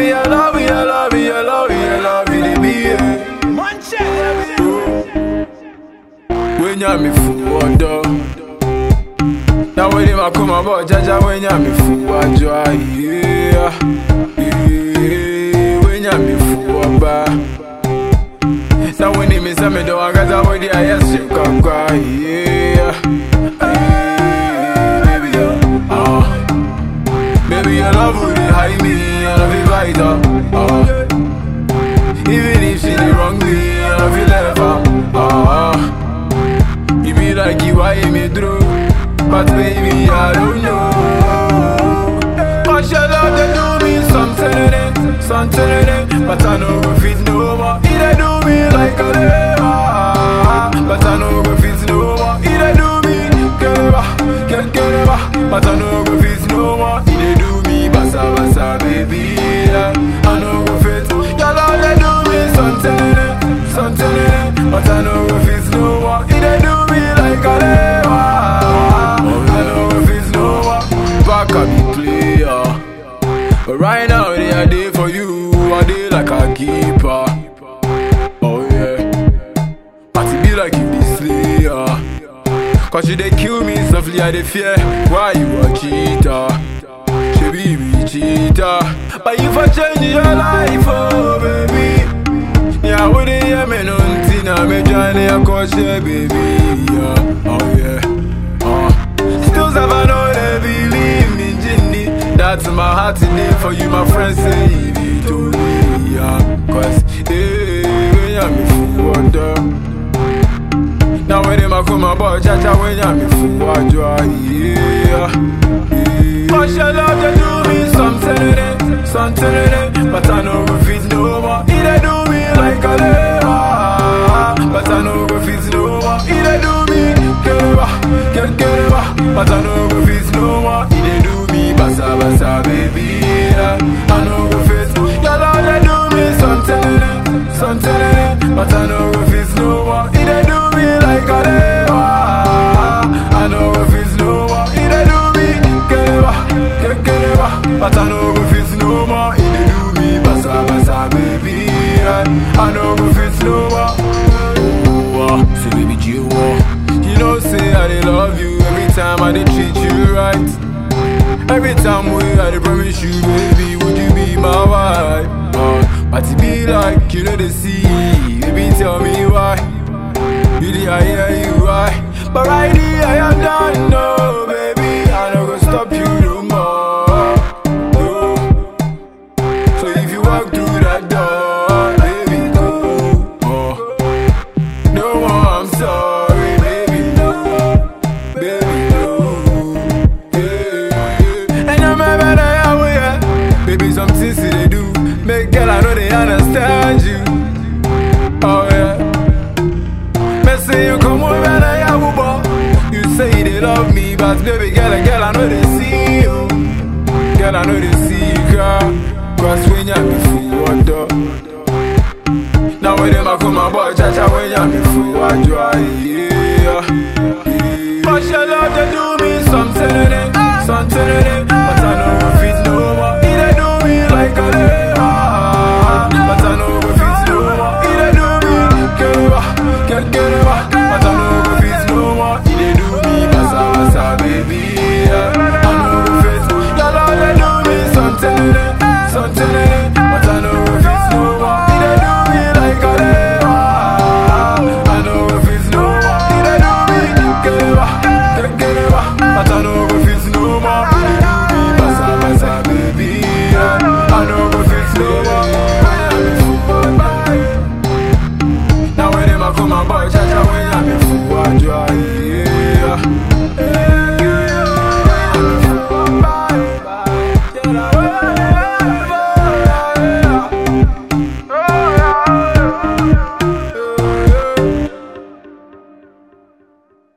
you, I love you, I love you, I love you, I love you, they be here. When you me fool, wonder. Now when a come about, Jaja, when you me I joy, yeah. When you me when is a me, don't I got a way, I yes, you can cry. Yeah, love. Uh, even if she did wrong me, I love you never. Uh, you be like you, why me through? But baby, I don't know. Cause your love, they do me something in it, something. But I know a keeper. Oh yeah, it be like you be slayer. Cause you dey kill me softly, I dey fear. Why you a cheater? She be me cheater. But if I change your life, oh baby. Yeah, we dey hear me nothing, I me join your cause, baby. Yeah, oh yeah. Uh. Still I know they believe me, Ginny. That's my heart today for you, my friends say you do me, yeah. Cause, hey, when you're me fool, wonder. Now when them a come about, Jaja, when you're me fool, I yeah. yeah. Cause your love, they do me something in it, something. But I know go fit no more. It they do me like a lever. But I know go fit no more. It they do me, get get. But I know fit no more. It do me, basa basa, baby. In it. But I know go fit no more. It they do me like a lever. I know go fit no more. It they do me, get it, get it. But I know you know the see, baby, tell me why. Really, I hear you why, but right here I am done, love me, but baby girl, girl I know they see you. Girl I know they see you, girl. Cause when you're before water. Now when them a come about, chacha when you're before I dry, yeah. But your love they do me something in it, something Now when them a come and buy?